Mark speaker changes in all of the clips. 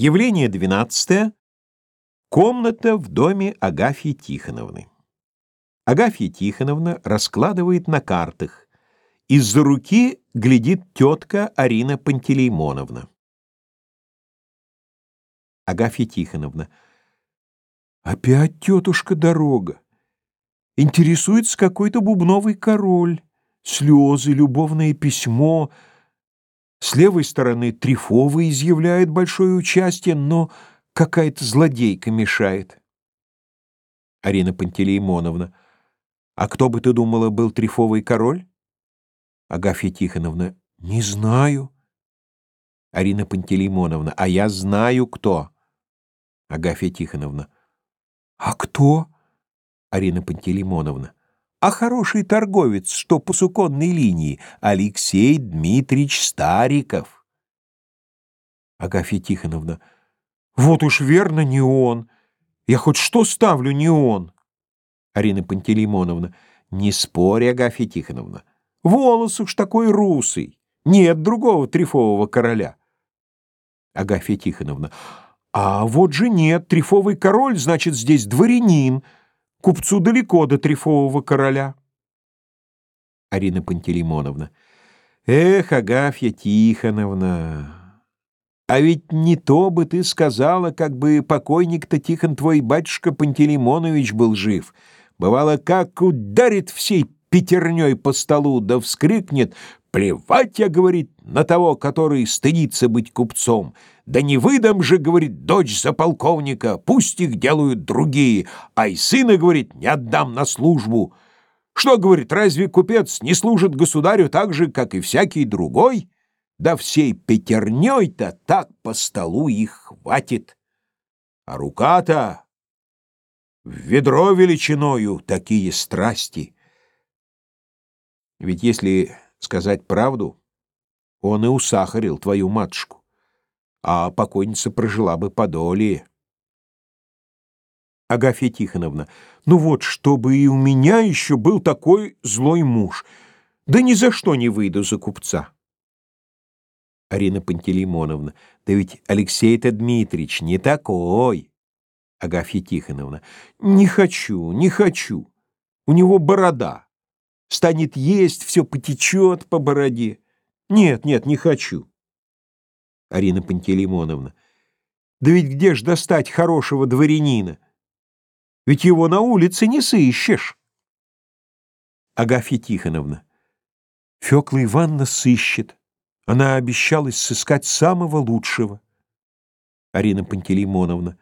Speaker 1: Явление 12. Комната в доме Агафьи Тихоновны. Агафья Тихоновна раскладывает на картах. Из-за руки глядит тетка Арина Пантелеймоновна. Агафья Тихоновна. Опять тетушка дорога. Интересуется какой-то бубновый король. Слезы, любовное письмо — с левой стороны Трифова изъявляет большое участие, но какая-то злодейка мешает. Арина Пантелеймоновна. А кто бы ты думала, был Трифовый король? Агафья Тихоновна. Не знаю. Арина Пантелеймоновна. А я знаю, кто. Агафья Тихоновна. А кто? Арина Пантелеймоновна а хороший торговец, что по суконной линии, Алексей Дмитриевич Стариков. Агафья Тихоновна. Вот уж верно не он. Я хоть что ставлю, не он. Арина Пантелеймоновна. Не спорь, Агафья Тихоновна. Волос уж такой русый. Нет другого трифового короля. Агафья Тихоновна. А вот же нет, трифовый король, значит, здесь дворянин. Купцу далеко до трифового короля. Арина Пантелеймоновна. Эх, Агафья Тихоновна, а ведь не то бы ты сказала, как бы покойник-то Тихон твой батюшка Пантелеймонович был жив. Бывало, как ударит всей пятерней по столу, да вскрикнет «Плевать, я, — говорит, — на того, который стыдится быть купцом. Да не выдам же, — говорит, — дочь за полковника, пусть их делают другие, а и сына, — говорит, — не отдам на службу. Что, — говорит, — разве купец не служит государю так же, как и всякий другой? Да всей пятерней-то так по столу их хватит. А рука-то в ведро величиною такие страсти. Ведь если Сказать правду, он и усахарил твою матушку, а покойница прожила бы подолее. Агафья Тихоновна, ну вот, чтобы и у меня еще был такой злой муж, да ни за что не выйду за купца. Арина Пантелеймоновна, да ведь Алексей-то Дмитриевич не такой. Агафья Тихоновна, не хочу, не хочу. У него борода станет есть, все потечет по бороде. Нет, нет, не хочу. Арина Пантелеймоновна. Да ведь где ж достать хорошего дворянина? Ведь его на улице не сыщешь. Агафья Тихоновна. Фёкла Ивановна сыщет. Она обещалась сыскать самого лучшего. Арина Пантелеймоновна.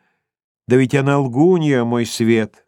Speaker 1: Да ведь она лгунья, мой свет.